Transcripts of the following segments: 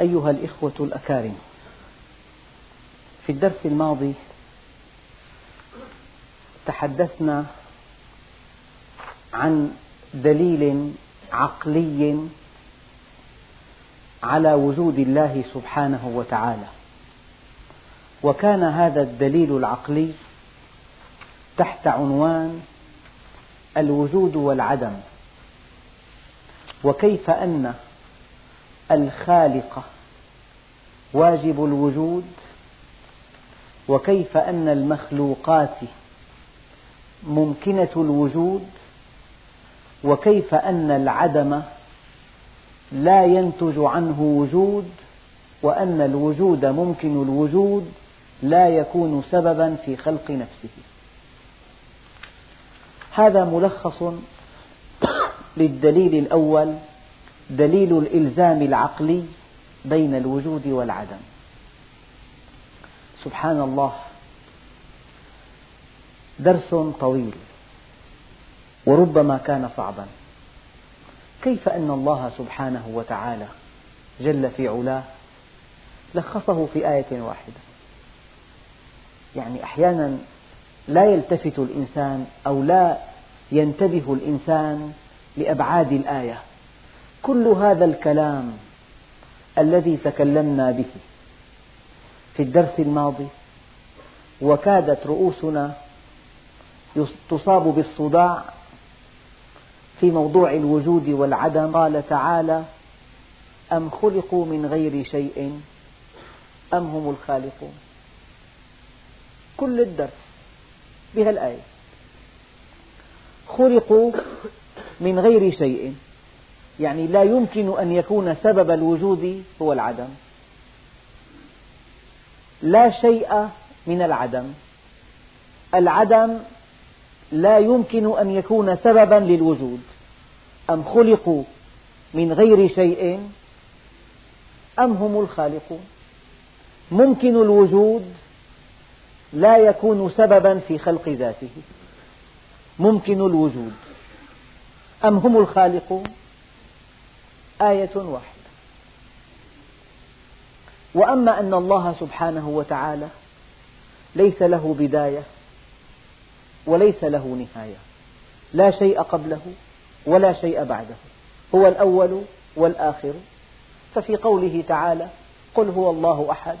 أيها الإخوة الأكارم. في الدرس الماضي تحدثنا عن دليل عقلي على وجود الله سبحانه وتعالى. وكان هذا الدليل العقلي تحت عنوان الوجود والعدم وكيف أن الخالق واجب الوجود؟ وكيف أن المخلوقات ممكنة الوجود؟ وكيف أن العدم لا ينتج عنه وجود؟ وأن الوجود ممكن الوجود لا يكون سببا في خلق نفسه. هذا ملخص للدليل الأول دليل الإلزام العقلي بين الوجود والعدم. سبحان الله درس طويل وربما كان صعبا. كيف أن الله سبحانه وتعالى جل في علاه لخصه في آية واحدة؟ يعني أحيانا لا يلتفت الإنسان أو لا ينتبه الإنسان لأبعاد الآية. كل هذا الكلام الذي تكلمنا به في الدرس الماضي وكادت رؤوسنا تصاب بالصداع في موضوع الوجود والعدم. قال تعالى أم خلقوا من غير شيء أم هم الخالقون؟ كل الدرس بهالآية. خلقوا من غير شيء يعني لا يمكن أن يكون سبب الوجود هو العدم. لا شيء من العدم. العدم لا يمكن أن يكون سببا للوجود. أم خلقوا من غير شيء؟ أم هم الخالقون؟ ممكن الوجود لا يكون سببا في خلق ذاته. ممكن الوجود. أم هم الخالقون؟ آية واحدة. وأما أن الله سبحانه وتعالى ليس له بداية وليس له نهاية. لا شيء قبله ولا شيء بعده. هو الأول والآخر. ففي قوله تعالى قل هو الله أحد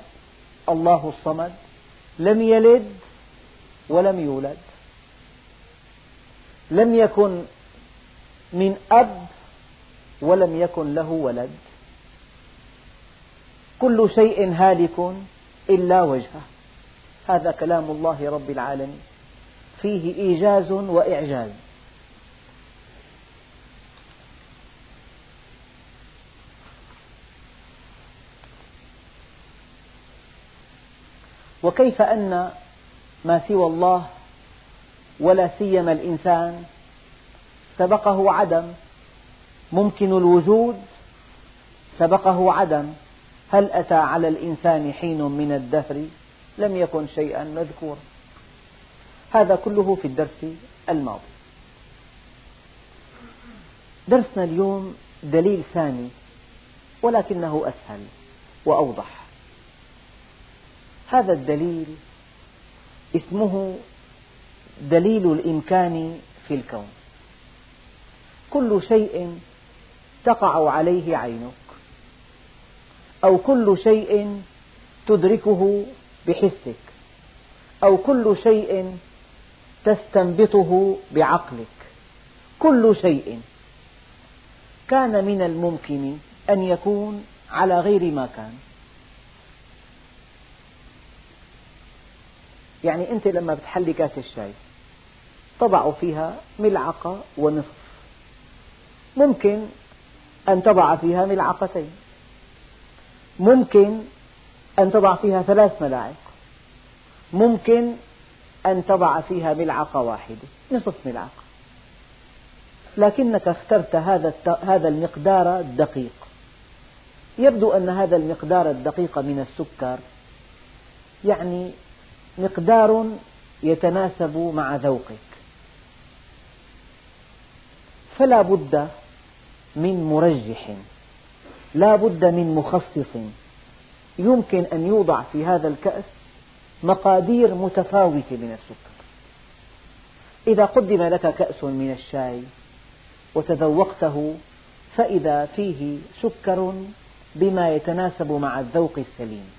الله الصمد لم يلد ولم يولد. لم يكن من أب ولم يكن له ولد. كل شيء هالك إلا وجهه. هذا كلام الله رب العالمين. فيه إيجاز وإعجاز. وكيف أن ما سوى الله ولا سيما الإنسان سبقه عدم ممكن الوجود سبقه عدم. هل أتى على الإنسان حين من الدهر لم يكن شيئا مذكورا. هذا كله في الدرس الماضي. درسنا اليوم دليل ثاني ولكنه أسهل وأوضح. هذا الدليل اسمه دليل الإمكان في الكون. كل شيء تقع عليه عينك. أو كل شيء تدركه بحسك. أو كل شيء تستنبطه بعقلك. كل شيء. كان من الممكن أن يكون على غير ما كان. يعني أنت لما بتحلي كاس الشاي تضع فيها ملعقة ونصف. ممكن أن تضع فيها ملعقتين. ممكن أن تضع فيها ثلاث ملاعق. ممكن أن تضع فيها ملعقة واحدة نصف ملعقة. لكنك اخترت هذا هذا المقدار الدقيق. يبدو أن هذا المقدار الدقيق من السكر. يعني مقدار يتناسب مع ذوقك. فلا بد من مرجح. لا بد من مخصص. يمكن أن يوضع في هذا الكأس مقادير متفاوتة من السكر. إذا قدم لك كأس من الشاي وتذوقته فإذا فيه سكر بما يتناسب مع الذوق السليم.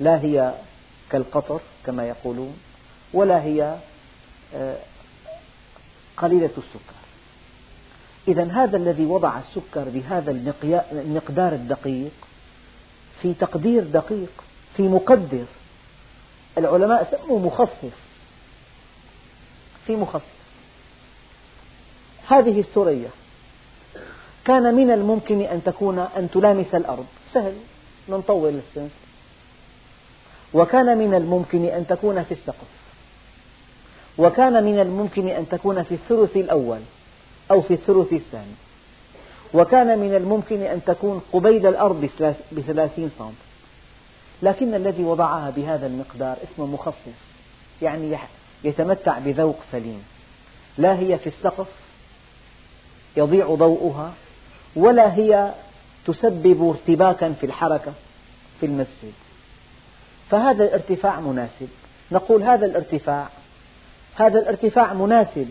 لا هي كالقطر كما يقولون ولا هي آه، قليلة السكر. إذا هذا الذي وضع السكر بهذا المقدار الدقيق في تقدير دقيق في مقدر. العلماء سموا مخصص. في مخصص. هذه الثريا كان من الممكن أن تكون أن تلامس الأرض. سهل. نطول السنس وكان من الممكن أن تكون في السقف. وكان من الممكن أن تكون في الثلث الأول. أو في الثلث الثاني. وكان من الممكن أن تكون قبيل الأرض بثلاثين سم لكن الذي وضعها بهذا المقدار اسمه مخصص يعني يتمتع بذوق سليم. لا هي في السقف يضيع ضوءها ولا هي تسبب ارتباكا في الحركة في المسجد. فهذا الارتفاع مناسب. نقول هذا الارتفاع هذا الارتفاع مناسب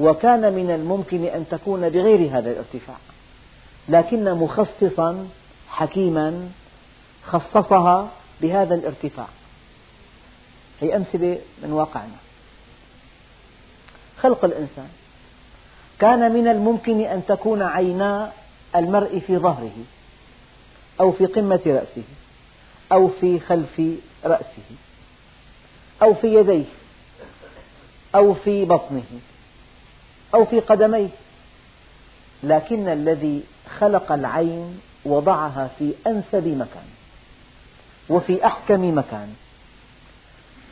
وكان من الممكن أن تكون بغير هذا الارتفاع. لكن مخصصا حكيما خصصها بهذا الارتفاع. هي أمثلة من واقعنا. خلق الإنسان. كان من الممكن أن تكون عينا المرء في ظهره أو في قمة رأسه أو في خلف رأسه أو في يديه أو في بطنه. أو في قدميه. لكن الذي خلق العين وضعها في أنسب مكان وفي أحكم مكان.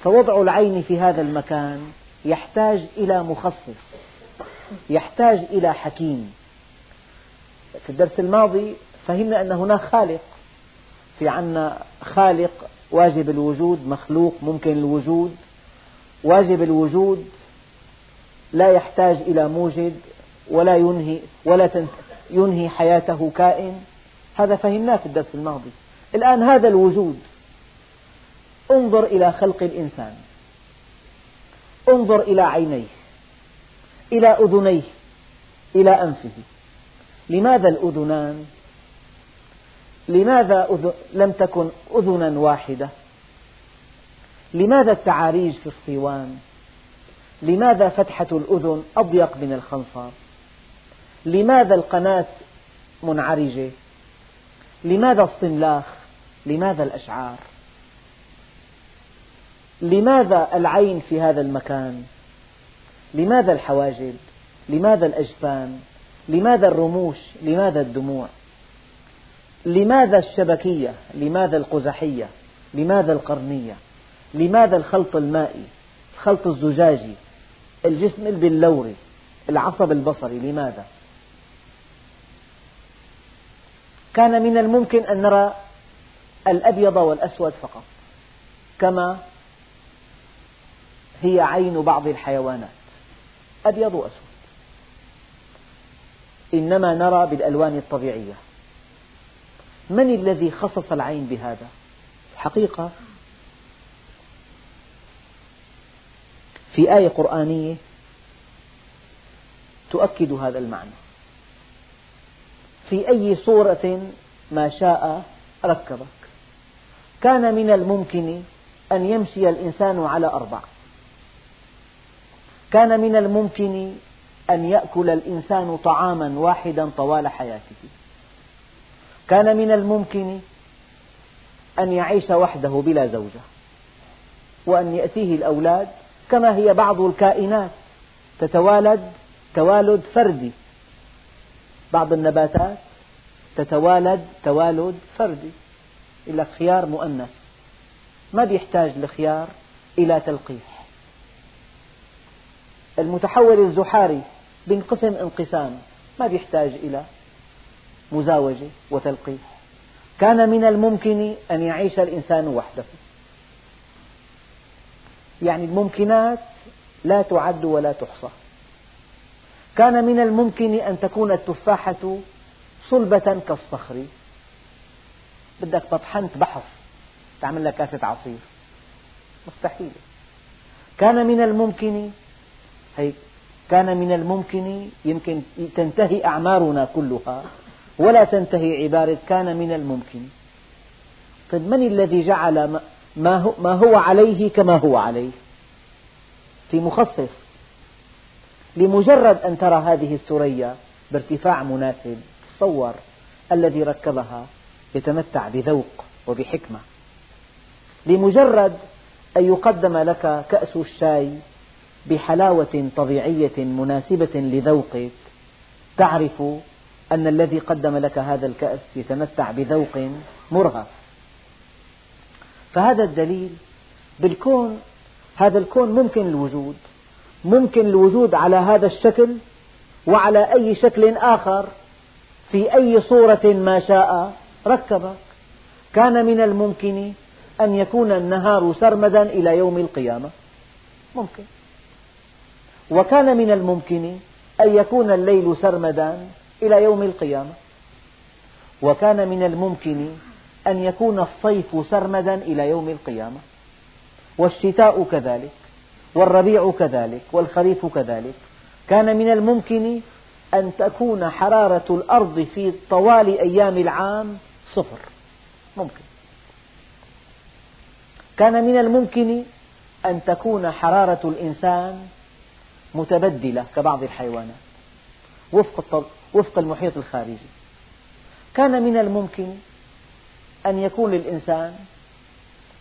فوضع العين في هذا المكان يحتاج إلى مخصص يحتاج إلى حكيم. في الدرس الماضي فهمنا أن هناك خالق في عنا خالق واجب الوجود مخلوق ممكن الوجود واجب الوجود لا يحتاج إلى موجد ولا ينهي ولا ينهي حياته كائن. هذا فهمناه في الدرس الماضي. الآن هذا الوجود. انظر إلى خلق الإنسان. انظر إلى عينيه. إلى أذنيه. إلى أنفه. لماذا الأذنان؟ لماذا لم تكن أذنا واحدة؟ لماذا التعاريج في الصوان لماذا فتحة الأذن أضيق من الخنصر؟ لماذا القناة منعرجة؟ لماذا الصملاخ لماذا الأشعار؟ لماذا العين في هذا المكان؟ لماذا الحواجب؟ لماذا الأجفان لماذا الرموش؟ لماذا الدموع؟ لماذا الشبكية؟ لماذا القزحية؟ لماذا القرنية؟ لماذا الخلط المائي؟ الخلط الزجاجي؟ الجسم البلوري العصب البصري لماذا؟ كان من الممكن أن نرى الأبيض والأسود فقط كما هي عين بعض الحيوانات أبيض وأسود. إنما نرى بالألوان الطبيعية. من الذي خصص العين بهذا؟ الحقيقة في آية قرآنية تؤكد هذا المعنى. في أي صورة ما شاء ركبك. كان من الممكن أن يمشي الإنسان على أربع. كان من الممكن أن يأكل الإنسان طعاما واحدا طوال حياته. كان من الممكن أن يعيش وحده بلا زوجة. وأن يأتيه الأولاد كما هي بعض الكائنات تتوالد توالد فردي. بعض النباتات تتوالد توالد فردي. لك خيار مؤنث. ما بيحتاج الخيار إلى تلقيح. المتحول الزحاري بينقسم انقسام ما بيحتاج إلى مزاوجة وتلقيح. كان من الممكن أن يعيش الإنسان وحده. يعني الممكنات لا تعد ولا تحصى. كان من الممكن أن تكون التفاحة صلبة كالصخر. بدك تطحنت بحص تعمل لك كاسة عصير. مستحيل. كان من الممكن هيك كان من الممكن يمكن تنتهي أعمارنا كلها ولا تنتهي عبارة كان من الممكن. طيب من الذي جعل ما هو عليه كما هو عليه. في مخصص. لمجرد أن ترى هذه الثريا بارتفاع مناسب تصور الذي ركبها يتمتع بذوق وبحكمة. لمجرد أن يقدم لك كأس الشاي بحلاوة طبيعية مناسبة لذوقك تعرف أن الذي قدم لك هذا الكأس يتمتع بذوق مرهف فهذا الدليل بالكون هذا الكون ممكن الوجود ممكن الوجود على هذا الشكل وعلى أي شكل آخر في أي صورة ما شاء. ركبك. كان من الممكن أن يكون النهار سرمدا إلى يوم القيامة. ممكن. وكان من الممكن أن يكون الليل سرمدا إلى يوم القيامة. وكان من الممكن أن يكون الصيف سرمدا إلى يوم القيامة والشتاء كذلك والربيع كذلك والخريف كذلك. كان من الممكن أن تكون حرارة الأرض في طوال أيام العام صفر. ممكن. كان من الممكن أن تكون حرارة الإنسان متبدلة كبعض الحيوانات وفق, وفق المحيط الخارجي. كان من الممكن أن يكون للإنسان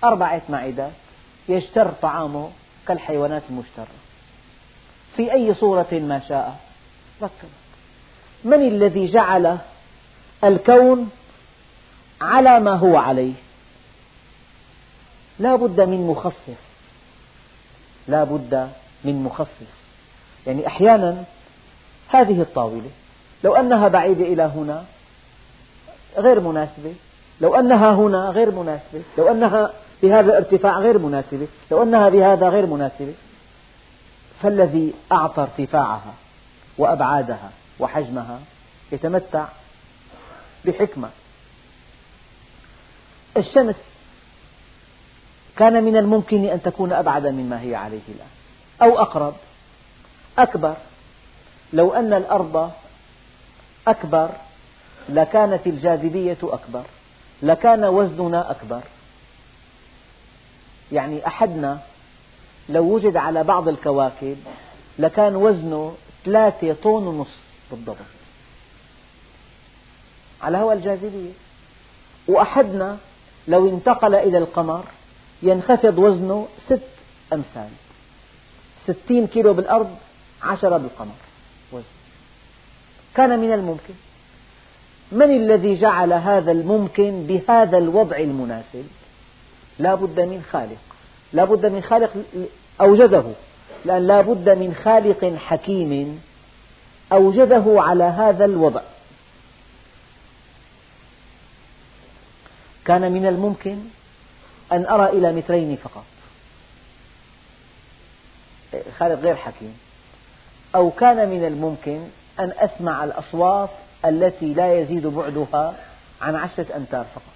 أربعة معدات يجتر طعامه كالحيوانات المجترة في أي صورة ما شاء. ركب. من الذي جعل الكون على ما هو عليه؟ لا بد من مخصص. لا بد من مخصص. يعني أحيانا هذه الطاولة لو أنها بعيدة إلى هنا غير مناسبة لو أنها هنا غير مناسبة لو أنها بهذا الارتفاع غير مناسبة لو أنها بهذا غير مناسبة فالذي أعطى ارتفاعها وأبعادها وحجمها يتمتع بحكمة. الشمس كان من الممكن أن تكون أبعد مما هي عليه الآن أو أقرب أكبر. لو أن الأرض أكبر لكانت الجاذبية أكبر. لكان وزننا أكبر. يعني أحدنا لو وجد على بعض الكواكب لكان وزنه ثلاثة طن ونصف بالضبط. على هواء الجاذبية. وأحدنا لو انتقل إلى القمر ينخفض وزنه ست أمثال. ستين كيلو بالأرض عشرة بالقمر وزن. كان من الممكن. من الذي جعل هذا الممكن بهذا الوضع المناسب؟ لا بد من خالق. لا بد من خالق أوجده. لأن لا بد من خالق حكيم أوجده على هذا الوضع. كان من الممكن أن أرى إلى مترين فقط. خالق غير حكيم. أو كان من الممكن أن أسمع الأصوات التي لا يزيد بعدها عن عشرة أمتار فقط.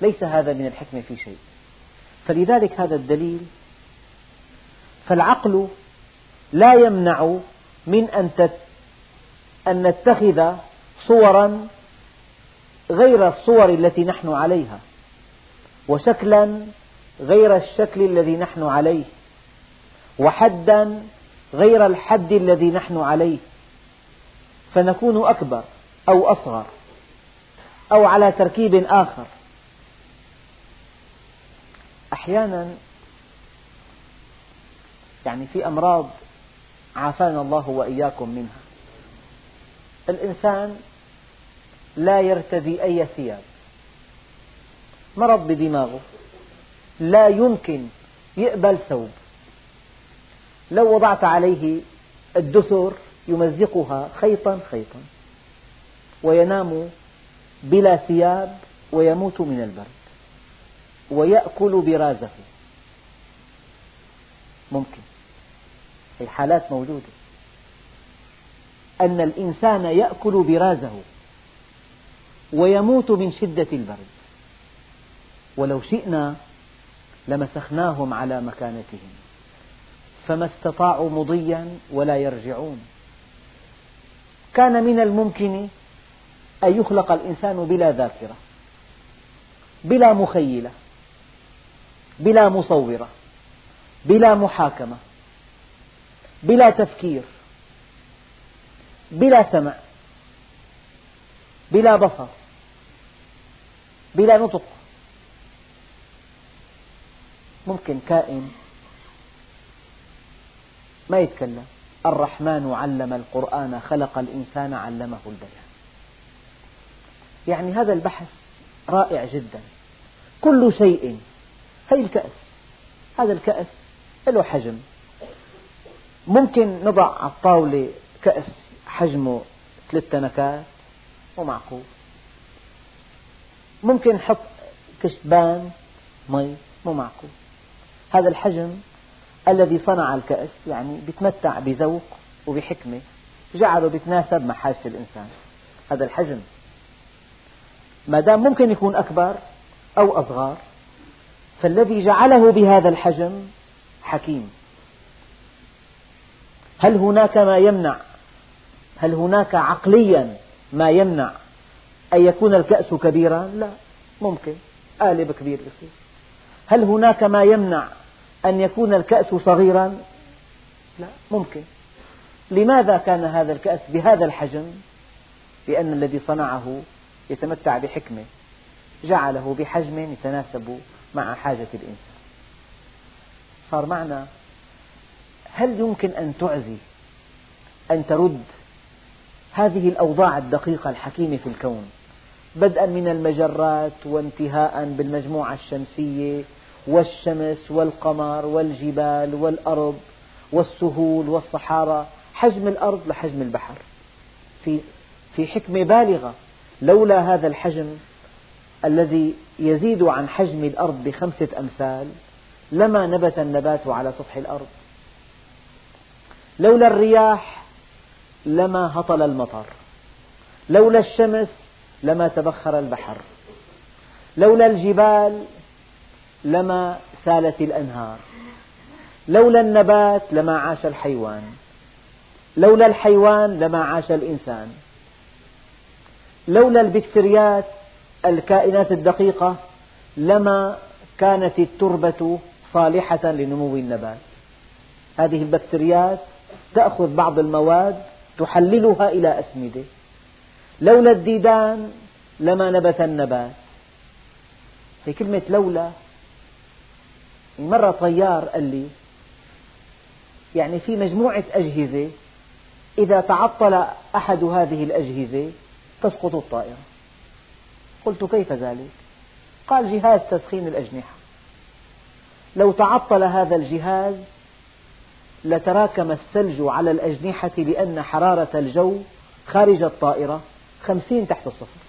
ليس هذا من الحكمة في شيء. فلذلك هذا الدليل فالعقل لا يمنع من أن أن نتخذ صورا غير الصور التي نحن عليها وشكلا غير الشكل الذي نحن عليه وحدا غير الحد الذي نحن عليه. فنكون أكبر أو أصغر أو على تركيب آخر. أحيانا يعني في أمراض عافانا الله وإياكم منها. الإنسان لا يرتدي أي ثياب. مرض بدماغه. لا يمكن يقبل ثوب. لو وضعت عليه الدثر يمزقها خيطا خيطا وينام بلا ثياب ويموت من البرد ويأكل برازه. ممكن. هي حالات موجودة. أن الإنسان يأكل برازه ويموت من شدة البرد. ولو شئنا لمسخناهم على مكانتهم فما استطاعوا مضيا ولا يرجعون. كان من الممكن أن يخلق الإنسان بلا ذاكرة بلا مخيلة بلا مصورة بلا محاكمة بلا تفكير بلا سمع بلا بصر بلا نطق. ممكن كائن ما يتكلم. الرحمن علم القرآن خلق الإنسان علمه البيان. يعني هذا البحث رائع جدا. كل شيء هي الكأس هذا الكأس له حجم. ممكن نضع على الطاولة كأس حجمه ثلاث تنكات ومعقول. ممكن نحط كشبان مي مو معقول. هذا الحجم الذي صنع الكأس يعني يتمتع بذوق وبحكمة جعله يتناسب مع حاجة الإنسان. هذا الحجم. ما دام ممكن يكون أكبر أو أصغر فالذي جعله بهذا الحجم حكيم. هل هناك ما يمنع؟ هل هناك عقليا ما يمنع أن يكون الكأس كبيرا؟ لا ممكن. قالب كبير يصير. هل هناك ما يمنع أن يكون الكأس صغيرا؟ لا ممكن. لماذا كان هذا الكأس بهذا الحجم؟ لأن الذي صنعه يتمتع بحكمة. جعله بحجم يتناسب مع حاجة الإنسان. صار معنا هل يمكن أن تعزي أن ترد هذه الأوضاع الدقيقة الحكيمة في الكون بدءا من المجرات وانتهاء بالمجموعة الشمسية والشمس والقمر والجبال والأرض والسهول والصحارى حجم الأرض لحجم البحر. في في حكمة بالغة لولا هذا الحجم الذي يزيد عن حجم الأرض بخمسة أمثال لما نبت النبات على سطح الأرض. لولا الرياح لما هطل المطر. لولا الشمس لما تبخر البحر. لولا الجبال لما سالت الأنهار. لولا النبات لما عاش الحيوان. لولا الحيوان لما عاش الإنسان. لولا البكتريات الكائنات الدقيقة لما كانت التربة صالحة لنمو النبات. هذه البكتريات تأخذ بعض المواد تحللها إلى أسمدة. لولا الديدان لما نبت النبات. هي كلمة لولا مرة طيار قال لي يعني في مجموعة أجهزة إذا تعطل أحد هذه الأجهزة تسقط الطائرة. قلت كيف ذلك؟ قال جهاز تسخين الأجنحة. لو تعطل هذا الجهاز لتراكم الثلج على الأجنحة لأن حرارة الجو خارج الطائرة خمسين تحت الصفر.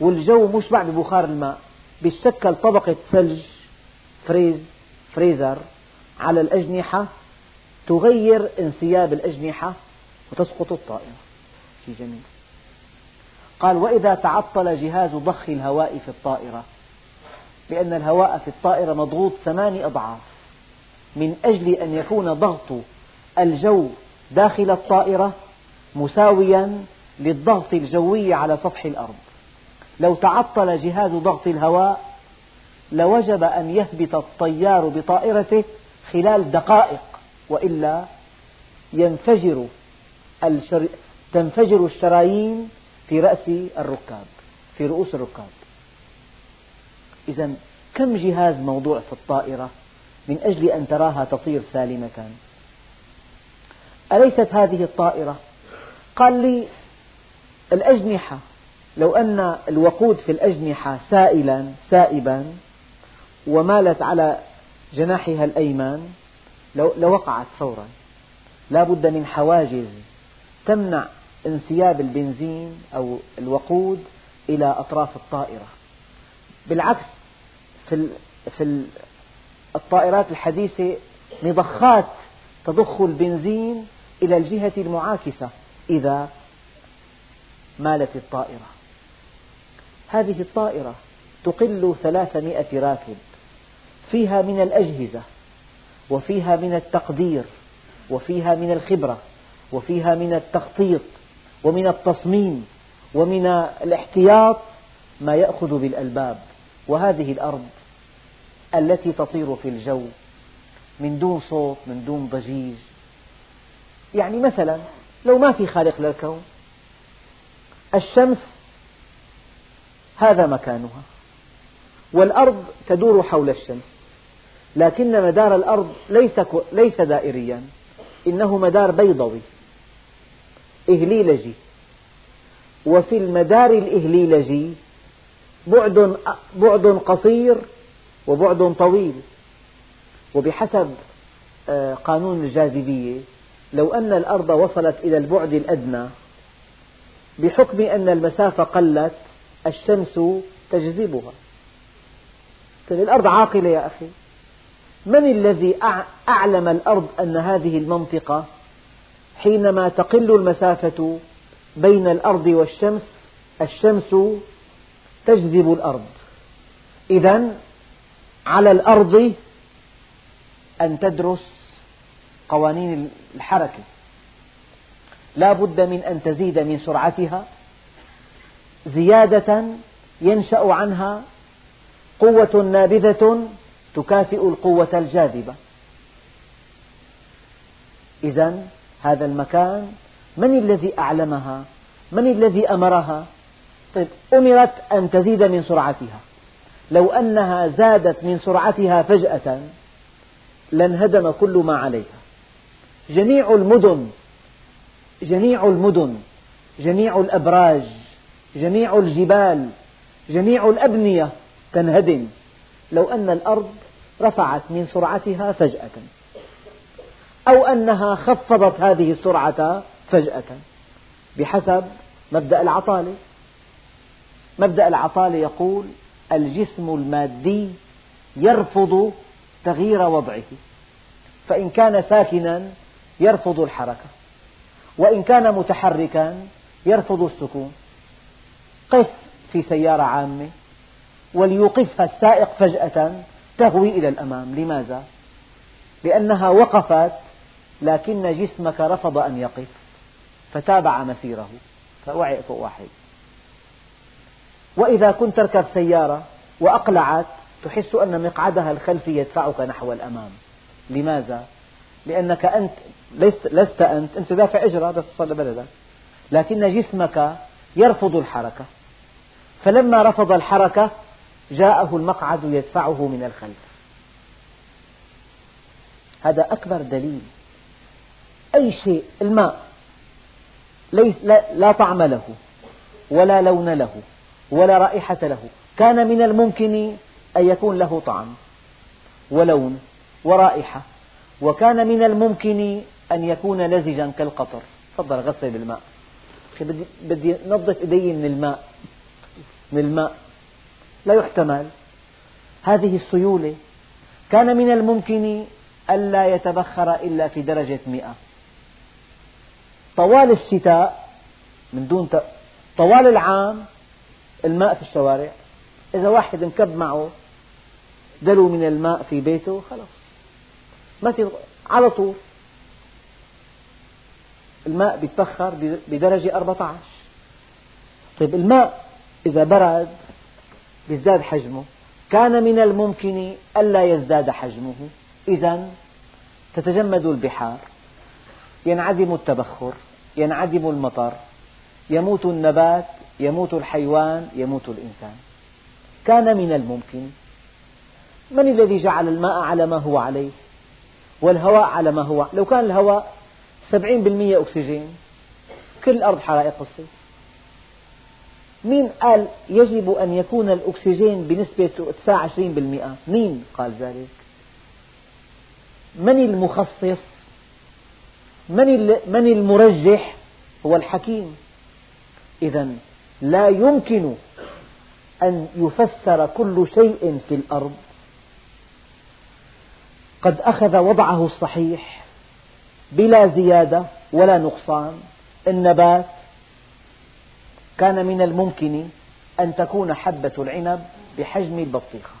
والجو مشبع ببخار الماء بيتشكل طبقة ثلج فريز فريزر على الأجنحة تغير انسياب الأجنحة وتسقط الطائرة. شيء جميل. قال وإذا تعطل جهاز ضخ الهواء في الطائرة لأن الهواء في الطائرة مضغوط ثماني أضعاف من أجل أن يكون ضغط الجو داخل الطائرة مساويا للضغط الجوي على سطح الأرض. لو تعطل جهاز ضغط الهواء لوجب أن يهبط الطيار بطائرته خلال دقائق وإلا ينفجر الشر... تنفجر الشرايين في رأس الركاب في رؤوس الركاب. إذا كم جهاز موضوع في الطائرة من أجل أن تراها تطير سالمة؟ أليست هذه الطائرة؟ قال لي الأجنحة لو أن الوقود في الأجنحة سائلا سائبا ومالت على جناحها الأيمن لوقعت فورا. لا بد من حواجز تمنع انسياب البنزين أو الوقود إلى أطراف الطائرة. بالعكس في في الطائرات الحديثة مضخات تضخ البنزين إلى الجهة المعاكسة إذا مالت الطائرة. هذه الطائرة تقل ثلاثمائة راكب. فيها من الأجهزة وفيها من التقدير وفيها من الخبرة وفيها من التخطيط ومن التصميم ومن الاحتياط ما يأخذ بالألباب. وهذه الأرض التي تطير في الجو من دون صوت من دون ضجيج. يعني مثلا لو ما في خالق للكون الشمس هذا مكانها والأرض تدور حول الشمس. لكن مدار الأرض ليس ليس دائريا. إنه مدار بيضوي إهليلجي. وفي المدار الإهليلجي بعد بعد قصير وبعد طويل. وبحسب آه، قانون الجاذبية لو أن الأرض وصلت إلى البعد الأدنى بحكم أن المسافة قلت الشمس تجذبها. طيب الأرض عاقلة يا أخي. من الذي أعلم الأرض أن هذه المنطقة حينما تقل المسافة بين الأرض والشمس الشمس تجذب الأرض. إذا على الأرض أن تدرس قوانين الحركة. لا بد من أن تزيد من سرعتها. زيادة ينشأ عنها قوة نابذة تكافئ القوة الجاذبة إذا هذا المكان من الذي أعلمها؟ من الذي أمرها؟ طيب أمرت أن تزيد من سرعتها لو أنها زادت من سرعتها فجأة لانهدم كل ما عليها جميع المدن جميع المدن جميع الأبراج جميع الجبال جميع الأبنية تنهدم لو أن الأرض رفعت من سرعتها فجأة. أو أنها خفضت هذه السرعة فجأة. بحسب مبدأ العطالة مبدأ العطالة يقول الجسم المادي يرفض تغيير وضعه. فإن كان ساكنا يرفض الحركة. وإن كان متحركا يرفض السكون. قف في سيارة عامة. وليوقفها السائق فجأة تهوي إلى الأمام. لماذا؟ لأنها وقفت لكن جسمك رفض أن يقف فتابع مسيره فوعي فوق واحد وإذا كنت تركب سيارة وأقلعت تحس أن مقعدها الخلفي يدفعك نحو الأمام. لماذا؟ لأنك أنت لست أنت أنت دافع إجرة تصل لبلدك لكن جسمك يرفض الحركة. فلما رفض الحركة جاءه المقعد يدفعه من الخلف. هذا أكبر دليل. أي شيء الماء. ليس لا, طعم له ولا لون له ولا رائحة له. كان من الممكن أن يكون له طعم ولون ورائحة. وكان من الممكن أن يكون لزجا كالقطر. تفضل غسل بالماء. بدي نظف إيدي من الماء. من الماء. لا يحتمل. هذه السيولة كان من الممكن ألا يتبخر إلا في درجة مئة. طوال الشتاء من دون ت... طوال العام الماء في الشوارع. إذا واحد انكب معه دلو من الماء في بيته خلاص. ما في على طول. الماء بيتبخر بدرجة 14 طيب الماء إذا برد يزداد حجمه. كان من الممكن ألا يزداد حجمه. إذا تتجمد البحار ينعدم التبخر ينعدم المطر يموت النبات يموت الحيوان يموت الإنسان. كان من الممكن. من الذي جعل الماء على ما هو عليه؟ والهواء على ما هو؟ لو كان الهواء سبعين بالمئة أكسجين كل الأرض حرائق الصيف. مين قال يجب أن يكون الأكسجين بنسبة 29% مين قال ذلك. من المخصص؟ من من المرجح؟ هو الحكيم. إذا لا يمكن أن يفسر كل شيء في الأرض. قد أخذ وضعه الصحيح بلا زيادة ولا نقصان. النبات كان من الممكن أن تكون حبة العنب بحجم البطيخة.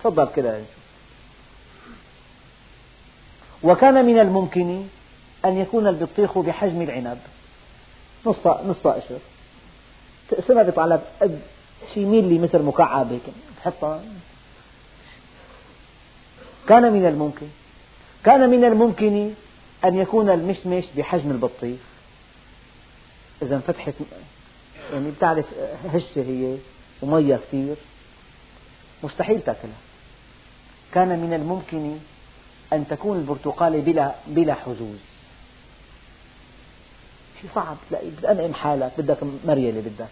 تفضل كده وكان من الممكن أن يكون البطيخ بحجم العنب. نص نص قشر تقسمها على قد شي ميلي متر مكعب هيك. كان من الممكن كان من الممكن أن يكون المشمش بحجم البطيخ. إذا انفتحت يعني بتعرف هشة هي ومية كثير. مستحيل تأكلها. كان من الممكن أن تكون البرتقالة بلا بلا حزوز شيء صعب. تلاقي بتأنقم حالك. بدك مريلة بدك.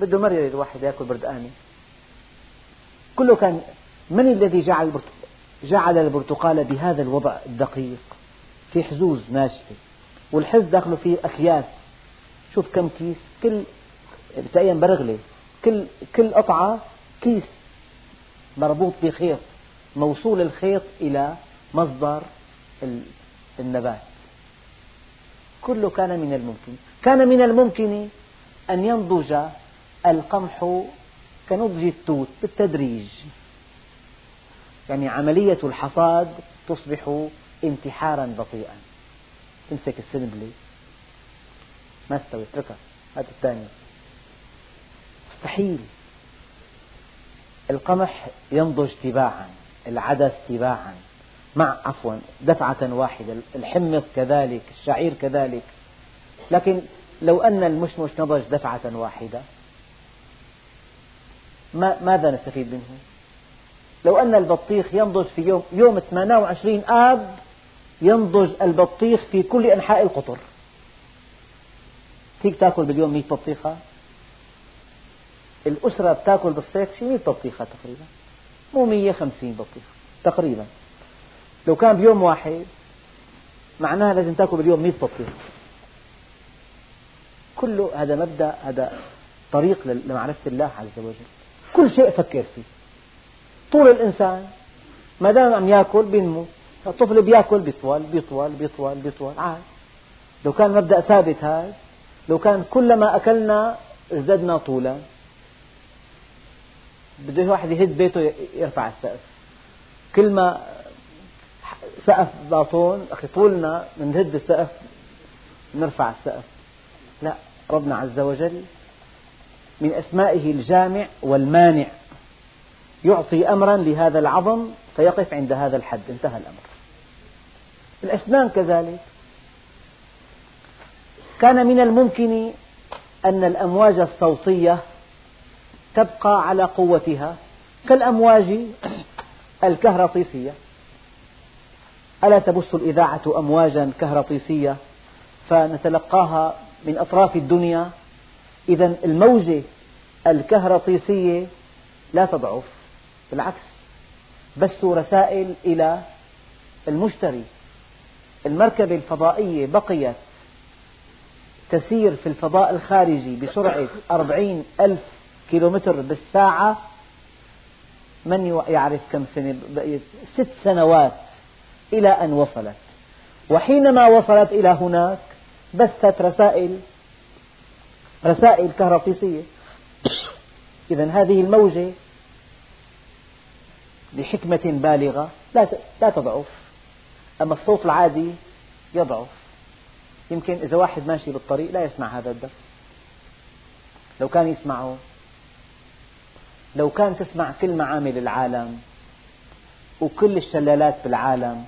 بده مريلة الواحد يأكل بردقانة كله كان من الذي جعل جعل البرتقال بهذا الوضع الدقيق؟ في حزوز ناشفة. والحز داخله فيه أكياس. شوف كم كيس كل بتلاقيها برغلة كل كل قطعة كيس مربوط بخيط موصول الخيط إلى مصدر النبات. كله كان من الممكن. كان من الممكن أن ينضج القمح كنضج التوت بالتدريج. يعني عملية الحصاد تصبح انتحارا بطيئا. تمسك السنبلة ما استوي اتركها. هذا الثاني مستحيل. القمح ينضج تباعا العدس تباعا. مع عفوا دفعة واحدة. الحمص كذلك الشعير كذلك. لكن لو أن المشمش نضج دفعة واحدة ما ماذا نستفيد منه؟ لو أن البطيخ ينضج في يوم يوم 28 آب ينضج البطيخ في كل أنحاء القطر. فيك تاكل باليوم 100 بطيخة؟ الأسرة بتاكل بالصيف شي 100 بطيخة تقريبا. مو 150 بطيخة تقريبا. لو كان بيوم واحد معناها لازم تاكل باليوم 100 بطيخة. كله هذا مبدأ هذا طريق لمعرفة الله عز وجل. كل شيء فكر فيه. طول الإنسان ما دام عم ياكل بينمو. الطفل بياكل بيطول بيطول بيطول بيطول عاد. لو كان مبدأ ثابت هذا لو كان كلما أكلنا ازددنا طولا. بده واحد يهد بيته يرفع السقف. كل ما سقف باطون أخي طولنا بنهد السقف نرفع السقف. لا ربنا عز وجل من أسمائه الجامع والمانع يعطي أمرا لهذا العظم فيقف عند هذا الحد. انتهى الأمر. الأسنان كذلك. كان من الممكن أن الأمواج الصوتية تبقى على قوتها كالأمواج الكهرطيسية. ألا تبث الإذاعة أمواجا كهرطيسية فنتلقاها من أطراف الدنيا؟ إذا الموجة الكهرطيسية لا تضعف بالعكس بث رسائل إلى المشتري. المركبة الفضائية بقيت تسير في الفضاء الخارجي بسرعة أربعين ألف كيلومتر بالساعة. من يعرف كم سنة ست سنوات إلى أن وصلت. وحينما وصلت إلى هناك بثت رسائل رسائل كهربائية إذا هذه الموجة بحكمة بالغة لا تضعف أما الصوت العادي يضعف. يمكن إذا واحد ماشي بالطريق لا يسمع هذا الدرس. لو كان يسمعه. لو كان تسمع كل معامل العالم. وكل الشلالات بالعالم.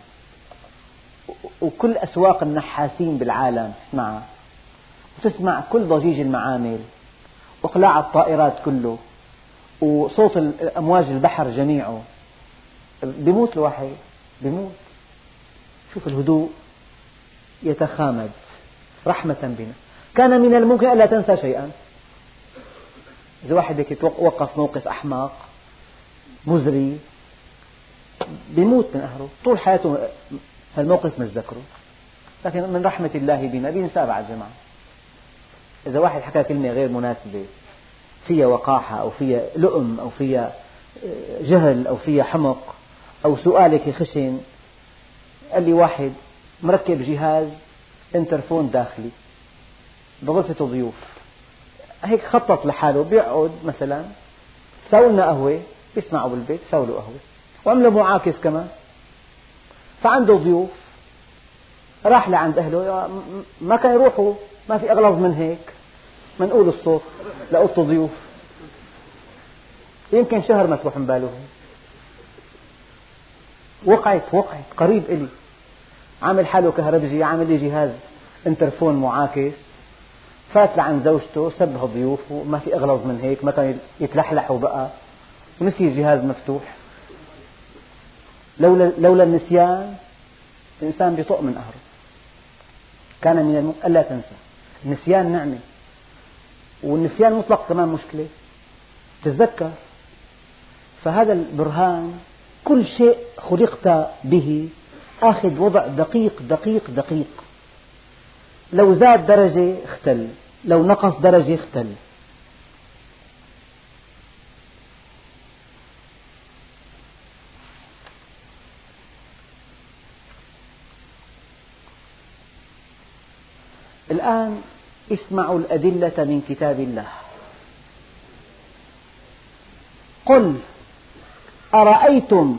وكل أسواق النحاسين بالعالم تسمعها وتسمع كل ضجيج المعامل. وإقلاع الطائرات كله. وصوت أمواج البحر جميعه. بيموت الواحد. بيموت. شوف الهدوء. يتخامد. رحمة بنا. كان من الممكن ألا تنسى شيئا. إذا واحد هيك وقف موقف أحمق مزري بيموت من قهره طول حياته هالموقف متذكره. لكن من رحمة الله بنا بينساه بعد جماعة إذا واحد حكى كلمة غير مناسبة فيها وقاحة أو فيها لؤم أو فيها آه، جهل أو فيها حمق أو سؤالك خشن قال لي واحد مركب جهاز انترفون داخلي. بغرفة ضيوف هيك خطط لحاله. بيقعد مثلا. ساووا لنا قهوة. بيسمعوا بالبيت. ساووا له قهوة. وعملوا معاكس كمان. فعنده ضيوف. راح لعند أهله. ما كان يروحوا. ما في أغلظ من هيك. منقول الصوت لأوضة ضيوف يمكن شهر ما تروح من باله وقعت وقعت. قريب إلي. عامل حاله كهربجي عامل لي جهاز انترفون معاكس. فات لعند زوجته سبها ضيوفه ما في أغلظ من هيك ما كان يتلحلحوا بقى. ونسي الجهاز مفتوح. لولا, لولا النسيان الإنسان بيطق من قهره كان من الم... ألا تنسى. النسيان نعمة. والنسيان المطلق كمان مشكلة. تتذكر؟ فهذا البرهان كل شيء خلقت به آخذ وضع دقيق دقيق دقيق. لو زاد درجة اختل لو نقص درجة اختل. الآن اسمعوا الأدلة من كتاب الله. قل أرأيتم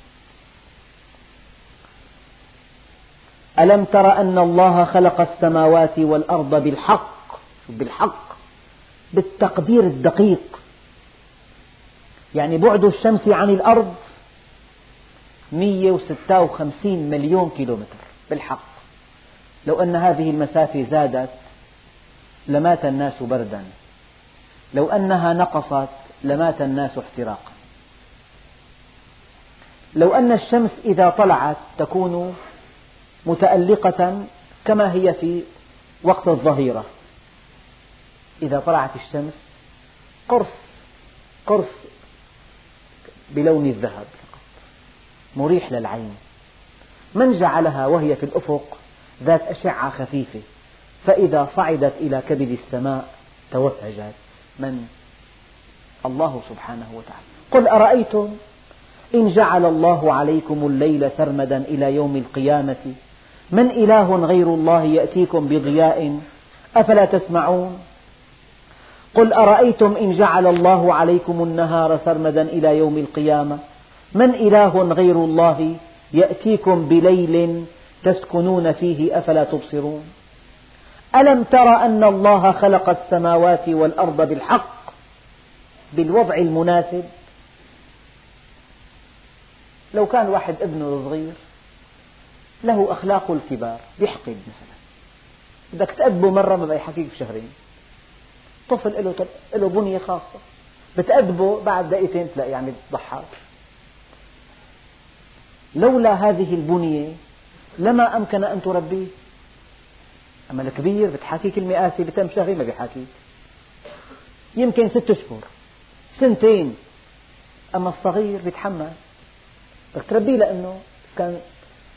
ألم تر أن الله خلق السماوات والأرض بالحق بالحق بالتقدير الدقيق. يعني بعد الشمس عن الأرض 156 مليون كيلومتر بالحق. لو أن هذه المسافة زادت لمات الناس بردا. لو أنها نقصت لمات الناس احتراقا. لو أن الشمس إذا طلعت تكون متألقة كما هي في وقت الظهيرة. إذا طلعت الشمس قرص قرص بلون الذهب مريح للعين. من جعلها وهي في الأفق ذات أشعة خفيفة؟ فإذا صعدت إلى كبد السماء توهجت. من؟ الله سبحانه وتعالى. قل أرأيتم إن جعل الله عليكم الليل سرمدا إلى يوم القيامة؟ من إله غير الله يأتيكم بضياء؟ أفلا تسمعون؟ قل أرأيتم إن جعل الله عليكم النهار سرمدا إلى يوم القيامة؟ من إله غير الله يأتيكم بليل تسكنون فيه أفلا تبصرون؟ ألم تر أن الله خلق السماوات والأرض بالحق بالوضع المناسب؟ لو كان واحد ابنه صغير له أخلاق الكبار بيحقد مثلا بدك تأدبه مرة ما بيحكيك بشهرين طفل له له بنية خاصة. بتأدبه بعد دقيقتين تلاقي عم يضحك لولا هذه البنية لما أمكن أن تربيه. أما الكبير بتحكي كلمة قاسية بتم شهرين ما بيحكيك. يمكن ست أشهر سنتين. أما الصغير بيتحمل. بدك تربيه لأنه كان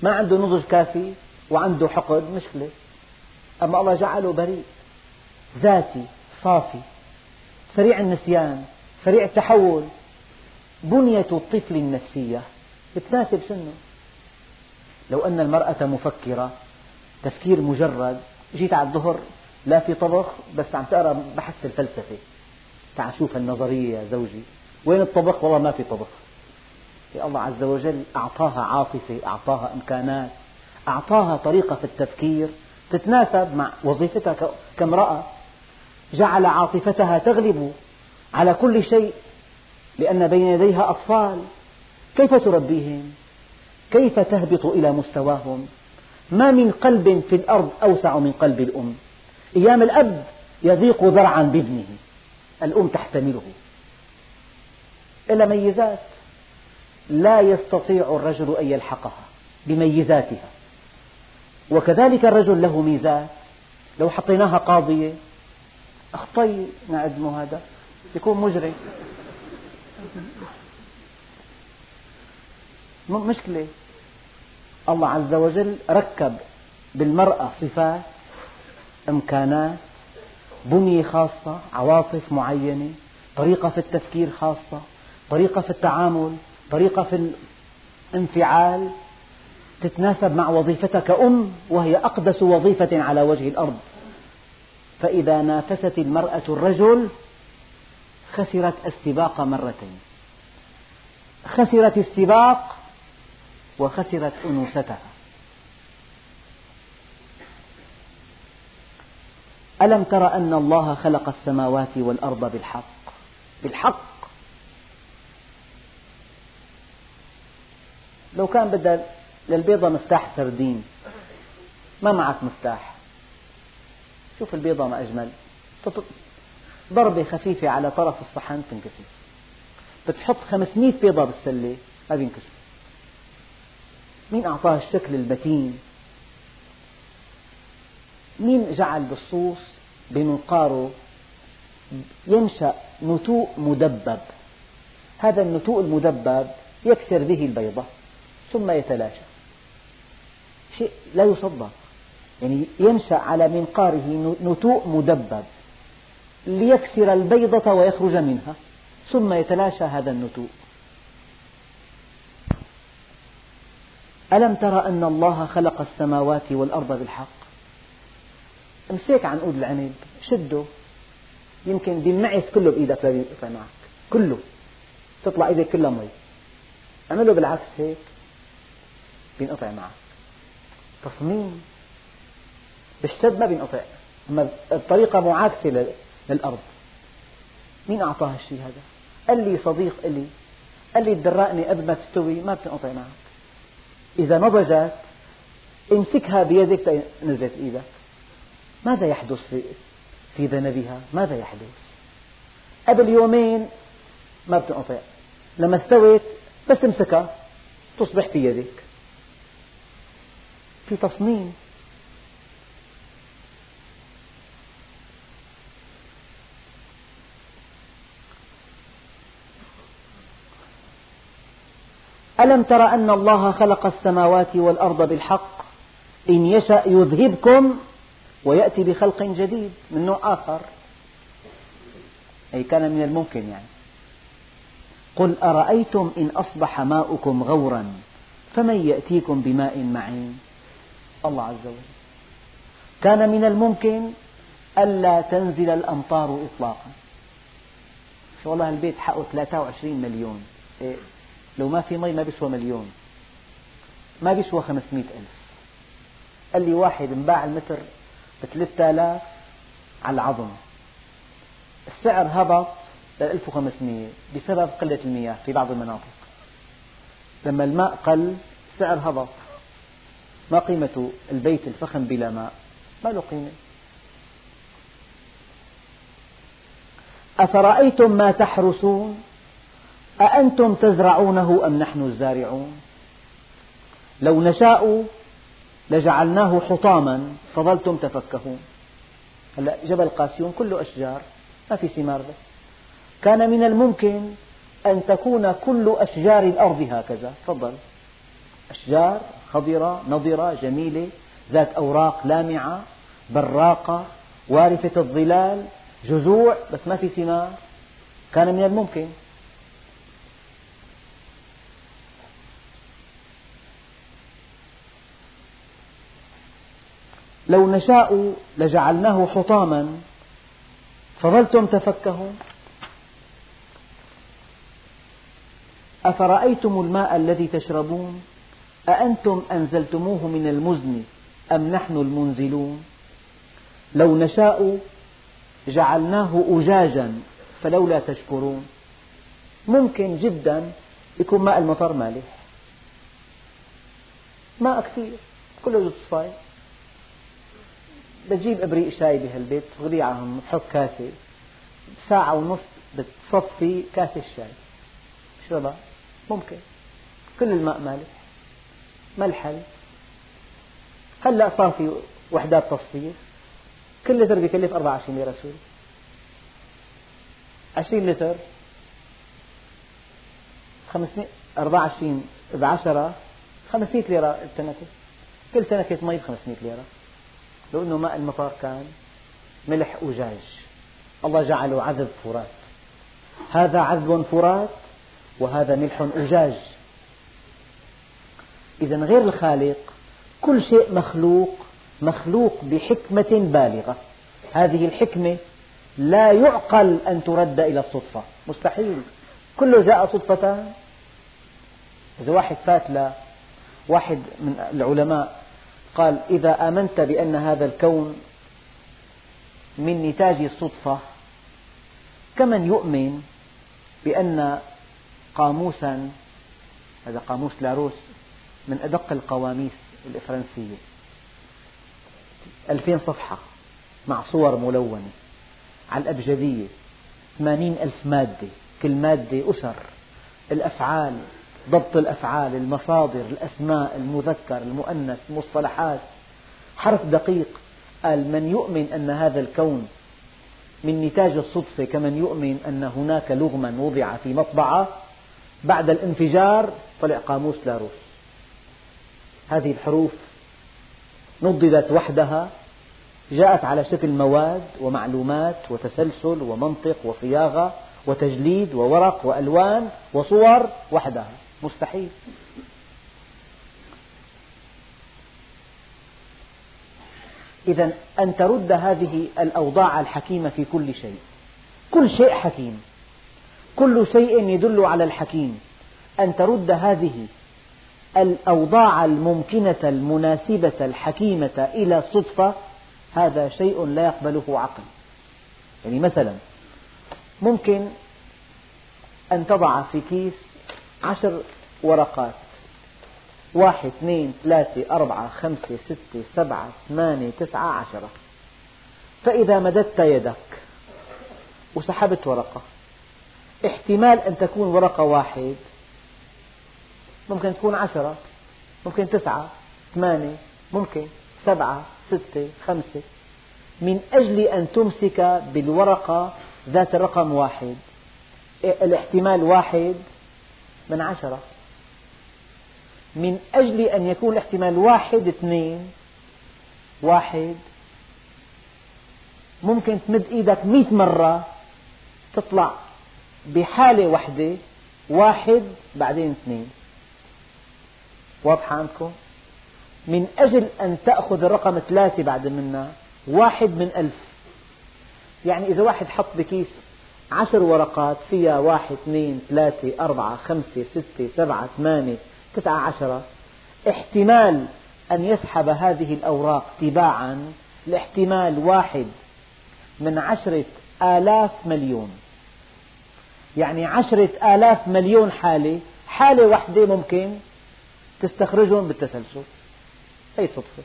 ما عنده نضج كافي وعنده حقد مشكلة. أما الله جعله بريء ذاتي صافي سريع النسيان سريع التحول. بنية الطفل النفسية. بتناسب سنه لو أن المرأة مفكرة تفكير مجرد. جيت على الظهر لا في طبخ بس عم تقرأ بحث الفلسفة. تعال شوف النظرية يا زوجي. وين الطبخ؟ والله ما في طبخ. الله عز وجل أعطاها عاطفة أعطاها إمكانات أعطاها طريقة في التفكير تتناسب مع وظيفتها كامرأة جعل عاطفتها تغلب على كل شيء لأن بين يديها أطفال كيف تربيهم؟ كيف تهبط إلى مستواهم؟ ما من قلب في الأرض أوسع من قلب الأم أيام الأب يضيق ذرعا بابنه الأم تحتمله إلا ميزات لا يستطيع الرجل أن يلحقها بميزاتها. وكذلك الرجل له ميزات. لو حطيناها قاضية أخطي نعدمه هذا. يكون مجرم. مشكلة. الله عز وجل ركب بالمرأة صفات إمكانات بنية خاصة عواطف معينة طريقة في التفكير خاصة طريقة في التعامل. طريقة في الانفعال تتناسب مع وظيفتها كأم وهي أقدس وظيفة على وجه الأرض. فإذا نافست المرأة الرجل خسرت السباق مرتين. خسرت السباق وخسرت أنوثتها. ألم تر أن الله خلق السماوات والأرض بالحق؟ بالحق. لو كان بدها للبيضة مفتاح سردين ما معك مفتاح. شوف البيضة ما أجمل. ضربة خفيفة على طرف الصحن تنكسر. بتحط 500 بيضة بالسلة ما بينكسر. مين أعطاه الشكل المتين مين جعل بالصوص بمنقاره ينشأ نتوء مدبب؟ هذا النتوء المدبب يكسر به البيضة. ثم يتلاشى. شيء لا يصدق. يعني ينشأ على منقاره نتوء مدبب ليكسر البيضة ويخرج منها ثم يتلاشى هذا النتوء. ألم تر أن الله خلق السماوات والأرض بالحق؟ امسك عنقود العنب شده. يمكن بينمعس كله بإيدك لا معك. كله. تطلع إيدك كلها مي. اعمله بالعكس هيك. بينقطع معك تصميم بيشتد ما بينقطع. أما الطريقة معاكسة للأرض. مين أعطاه الشيء هذا؟ قال لي صديق إلي. قال لي تدرقني قبل ما تستوي ما بتنقطع معك. إذا نضجت امسكها بيدك نزلت إيدك. ماذا يحدث في في ذنبها؟ ماذا يحدث؟ قبل يومين ما بتنقطع. لما استوت بس امسكها تصبح في يدك. في تصميم. ألم تر أن الله خلق السماوات والأرض بالحق؟ إن يشأ يذهبكم ويأتي بخلق جديد من نوع آخر. أي كان من الممكن يعني. قل أرأيتم إن أصبح ماؤكم غورا فمن يأتيكم بماء معين؟ الله عز وجل. كان من الممكن ألا تنزل الأمطار إطلاقا. والله البيت حقه 23 مليون. إيه لو ما في مي ما بيسوى مليون. ما بيسوى 500 ألف. قال لي واحد انباع المتر ب 3000 على العظم. السعر هبط ل 1500 بسبب قلة المياه في بعض المناطق. لما الماء قل السعر هبط. ما قيمة البيت الفخم بلا ماء؟ ما له قيمة. أفرأيتم ما تحرسون؟ أأنتم تزرعونه أم نحن الزارعون؟ لو نشاء لجعلناه حطاما فظلتم تفكهون. هلا جبل قاسيون كله أشجار ما في ثمار بس. كان من الممكن أن تكون كل أشجار الأرض هكذا. تفضل. أشجار خضرة نضرة جميلة ذات أوراق لامعة براقة وارفة الظلال جذوع بس ما في ثمار كان من الممكن. لو نشاء لجعلناه حطاما. فظلتم تفكهون. أفرأيتم الماء الذي تشربون؟ أأنتم أنزلتموه من المزن أم نحن المنزلون؟ لو نشاء جعلناه أجاجا فلولا تشكرون. ممكن جدا يكون ماء المطر مالح. ماء كثير كله صفاي بتجيب إبريق شاي بهالبيت تغليه على تحط كاسة. ساعة ونص بتصفي كاسة الشاي. اشربها ممكن. كل الماء مالح. ما الحل؟ هلا صار في وحدات تصفية كل لتر بكلف 24 ليرة سوري عشرين لتر خمسمائة أربعة وعشرين بعشرة خمسمائة ليرة التنكة كل تنكة مي بخمسمائة ليرة. لو أنه ماء المطار كان ملح أجاج الله جعله عذب فرات. هذا عذب فرات وهذا ملح أجاج إذا غير الخالق كل شيء مخلوق مخلوق بحكمة بالغة. هذه الحكمة لا يعقل أن ترد إلى الصدفة. مستحيل. كله جاء صدفة. إذا واحد فات واحد من العلماء قال إذا آمنت بأن هذا الكون من نتاج الصدفة كمن يؤمن بأن قاموسا هذا قاموس لاروس من أدق القواميس الفرنسية. ألفين صفحة مع صور ملونة على الأبجدية. ثمانين ألف مادة. كل مادة أسر. الأفعال ضبط الأفعال المصادر الأسماء المذكر المؤنث المصطلحات. حرف دقيق. قال من يؤمن أن هذا الكون من نتاج الصدفة كمن يؤمن أن هناك لغما وضع في مطبعة بعد الانفجار طلع قاموس لاروس هذه الحروف نضدت وحدها جاءت على شكل مواد ومعلومات وتسلسل ومنطق وصياغة وتجليد وورق وألوان وصور وحدها. مستحيل. إذا أن ترد هذه الأوضاع الحكيمة في كل شيء. كل شيء حكيم. كل شيء يدل على الحكيم. أن ترد هذه الأوضاع الممكنة المناسبة الحكيمة إلى الصدفة هذا شيء لا يقبله عقل. يعني مثلا ممكن أن تضع في كيس عشر ورقات. واحد اثنين ثلاثة أربعة خمسة ستة سبعة ثمانية تسعة عشرة. فإذا مددت يدك وسحبت ورقة احتمال أن تكون ورقة واحد ممكن تكون عشرة ممكن تسعة ثمانية ممكن سبعة ستة خمسة. من أجل أن تمسك بالورقة ذات الرقم واحد. الاحتمال واحد من عشرة. من أجل أن يكون الاحتمال واحد اثنين واحد. ممكن تمد إيدك مئة مرة تطلع بحالة واحدة واحد بعدين اثنين. واضحة عندكم؟ من أجل أن تأخذ الرقم ثلاثة بعد منا واحد من ألف. يعني إذا واحد حط بكيس عشر ورقات فيها واحد اثنين ثلاثة أربعة خمسة ستة سبعة ثمانية تسعة عشرة. احتمال أن يسحب هذه الأوراق تباعا الاحتمال واحد من عشرة آلاف مليون. يعني عشرة آلاف مليون حالة حالة واحدة ممكن تستخرجهم بالتسلسل. أي صدفة.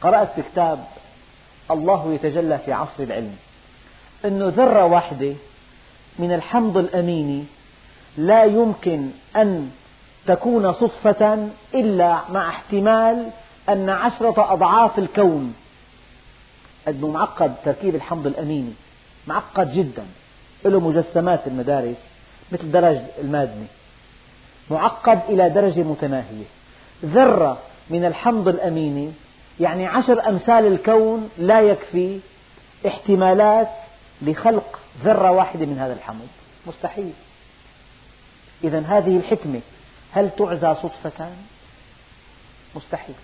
قرأت في كتاب الله يتجلى في عصر العلم. أن ذرة واحدة من الحمض الأميني لا يمكن أن تكون صدفة إلا مع احتمال أن عشرة أضعاف الكون. قد معقد تركيب الحمض الأميني. معقد جدا. له مجسمات المدارس مثل درج المادني. معقد إلى درجة متناهية ذرة من الحمض الأميني يعني عشر أمثال الكون لا يكفي احتمالات لخلق ذرة واحدة من هذا الحمض. مستحيل. إذا هذه الحكمة هل تعزى صدفة؟ مستحيل.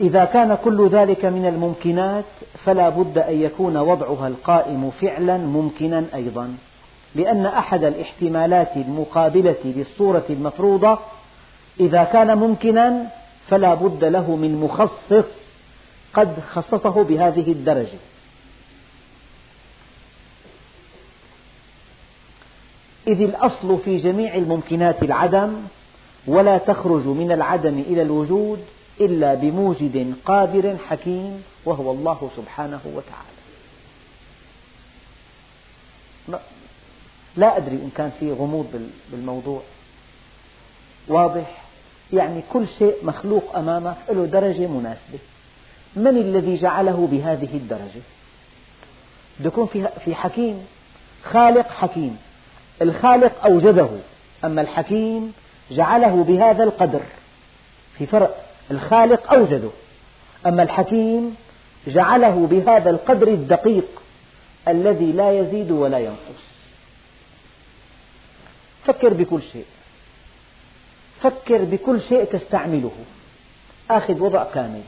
إذا كان كل ذلك من الممكنات فلا بد أن يكون وضعها القائم فعلا ممكنا أيضا. لأن أحد الاحتمالات المقابلة للصورة المفروضة إذا كان ممكنا فلا بد له من مخصص قد خصصه بهذه الدرجة. إذ الأصل في جميع الممكنات العدم ولا تخرج من العدم إلى الوجود إلا بموجد قادر حكيم وهو الله سبحانه وتعالى. لا أدري إن كان في غموض بالموضوع. واضح؟ يعني كل شيء مخلوق أمامك له درجة مناسبة. من الذي جعله بهذه الدرجة؟ يكون في حكيم. خالق حكيم. الخالق أوجده. أما الحكيم جعله بهذا القدر. في فرق. الخالق أوجده. أما الحكيم جعله بهذا القدر الدقيق الذي لا يزيد ولا ينقص. فكر بكل شيء. فكر بكل شيء تستعمله. آخذ وضع كامل.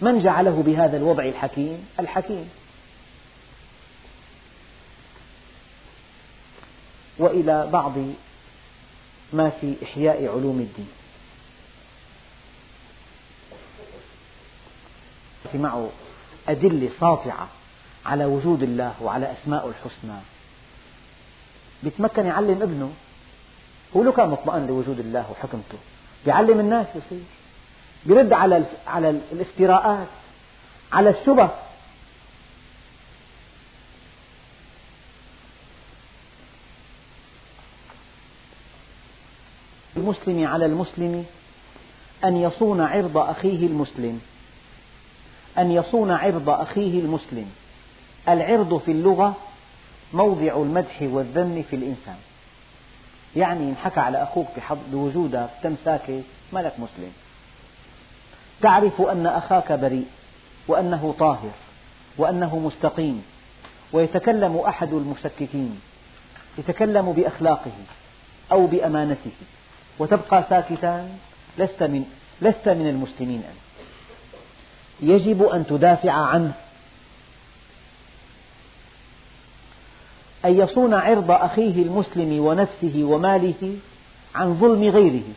من جعله بهذا الوضع الحكيم؟ الحكيم. وإلى بعض ما في إحياء علوم الدين. معه أدلة ساطعة على وجود الله وعلى أسماء الحسنى. بيتمكن يعلم ابنه؟ هو لو كان مطمئن لوجود الله وحكمته. بيعلم الناس يصير. بيرد على على الافتراءات على الشبه. المسلم على المسلم أن يصون عرض أخيه المسلم. أن يصون عرض أخيه المسلم. العرض في اللغة موضع المدح والذم في الإنسان. يعني انحكى على أخوك بوجودك تم ساكت ما لك مسلم. تعرف أن أخاك بريء وأنه طاهر وأنه مستقيم ويتكلم أحد المشككين يتكلم بأخلاقه أو بأمانته وتبقى ساكتا لست من, لست من المسلمين أنت. يجب أن تدافع عنه. أن يصون عرض أخيه المسلم ونفسه وماله عن ظلم غيره.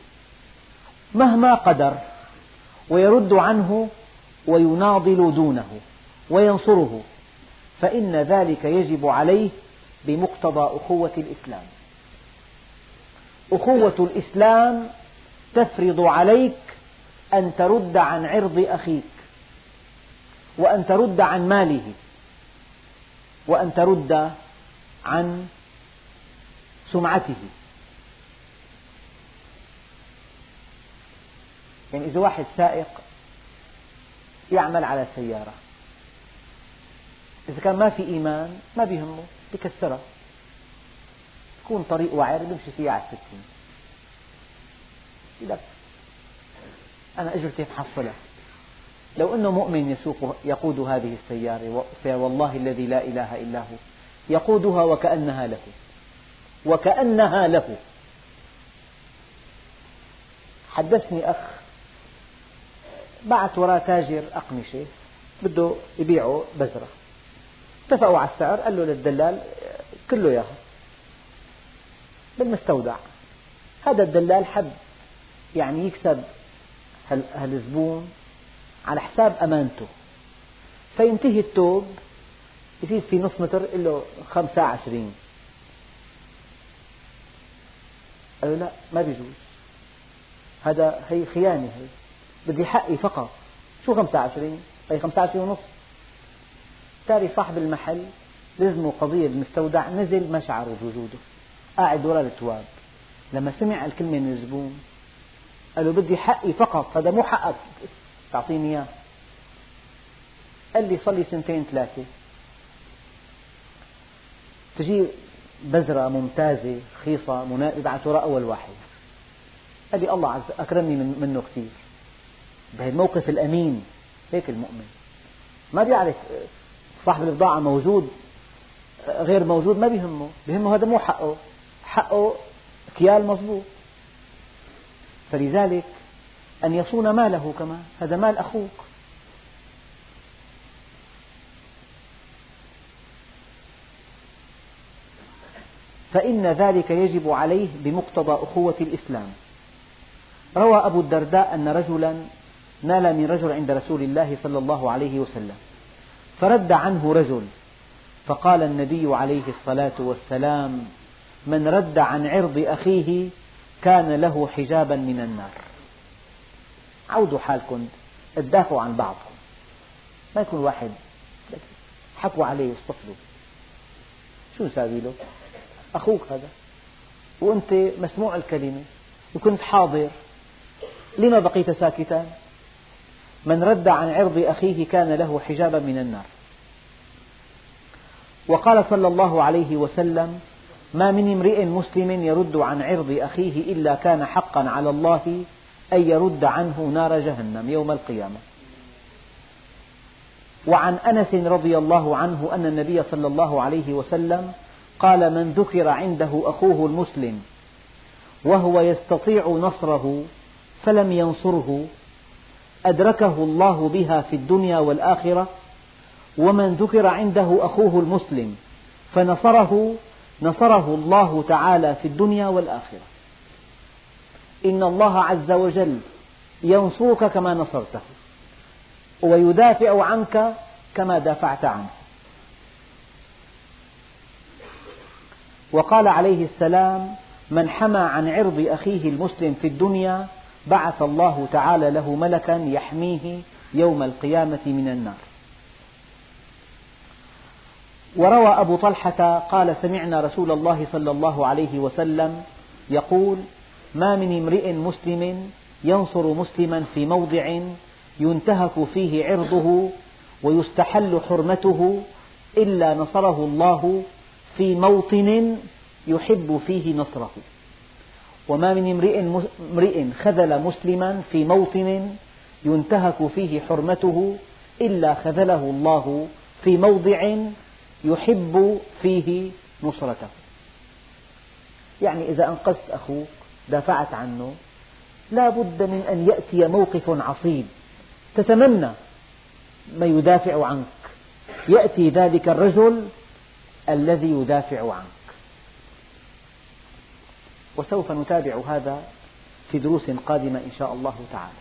مهما قدر ويرد عنه ويناضل دونه وينصره. فإن ذلك يجب عليه بمقتضى أخوة الإسلام. أخوة الإسلام تفرض عليك أن ترد عن عرض أخيك. وأن ترد عن ماله. وأن ترد عن سمعته. يعني إذا واحد سائق يعمل على سيارة إذا كان ما في إيمان ما بيهمه بكسرها. يكون طريق وعر بيمشي فيها على الستين لك أنا أجرتي محصلة لو أنه مؤمن يسوق يقود هذه السيارة والله الذي لا إله إلا هو يقودها وكأنها له وكأنها له. حدثني أخ بعث وراء تاجر أقمشة بده يبيعه بزرة اتفقوا على السعر قال له للدلال كله إياها. بالمستودع. هذا الدلال حب يعني يكسب هالزبون على حساب أمانته. فينتهي التوب يزيد في نص متر له خمسة عشرين. قالوا لا ما بيجوز. هذا هي خيانة هي. بدي حقي فقط. شو خمسة عشرين؟ أي خمسة عشرين ونص. تاري صاحب المحل لزمه قضية بالمستودع نزل ما شعر بوجوده. قاعد وراء التواب. لما سمع الكلمة من الزبون قال له بدي حقي فقط. هذا مو حقك. تعطيني إياه. قال لي صار لي سنتين ثلاثة. تجي بذرة ممتازة رخيصة وراء أول واحد. قال لي الله عز أكرمني منه كثير. بهالموقف الأمين هيك المؤمن. ما بيعرف صاحب البضاعة موجود غير موجود ما بيهمه. بيهمه هذا مو حقه. حقه كيال مضبوط فلذلك أن يصون ماله كمان هذا مال أخوك. فإن ذلك يجب عليه بمقتضى أخوة الإسلام. روى أبو الدرداء أن رجلا نال من رجل عند رسول الله صلى الله عليه وسلم فرد عنه رجل فقال النبي عليه الصلاة والسلام من رد عن عرض أخيه كان له حجابا من النار. عودوا حالكم تدافعوا عن بعضكم. ما يكون واحد حكوا عليه واصطفلوا شو نساوي له؟ أخوك هذا. وأنت مسموع الكلمة وكنت حاضر. لما بقيت ساكتا؟ من رد عن عرض أخيه كان له حجابا من النار. وقال صلى الله عليه وسلم ما من امرئ مسلم يرد عن عرض أخيه إلا كان حقا على الله أن يرد عنه نار جهنم يوم القيامة. وعن أنس رضي الله عنه أن النبي صلى الله عليه وسلم قال من ذكر عنده أخوه المسلم وهو يستطيع نصره فلم ينصره أدركه الله بها في الدنيا والآخرة ومن ذكر عنده أخوه المسلم فنصره نصره الله تعالى في الدنيا والآخرة. إن الله عز وجل ينصرك كما نصرته ويدافع عنك كما دافعت عنه. وقال عليه السلام من حمى عن عرض أخيه المسلم في الدنيا بعث الله تعالى له ملكا يحميه يوم القيامة من النار. وروى أبو طلحة قال سمعنا رسول الله صلى الله عليه وسلم يقول ما من امرئ مسلم ينصر مسلما في موضع ينتهك فيه عرضه ويستحل حرمته إلا نصره الله في موطن يحب فيه نصره. وما من امرئ خذل مسلما في موطن ينتهك فيه حرمته إلا خذله الله في موضع يحب فيه نصرته. يعني إذا أنقذت أخوك دافعت عنه لا بد من أن يأتي موقف عصيب. تتمنى من يدافع عنك. يأتي ذلك الرجل الذي يدافع عنك. وسوف نتابع هذا في دروس قادمة إن شاء الله تعالى.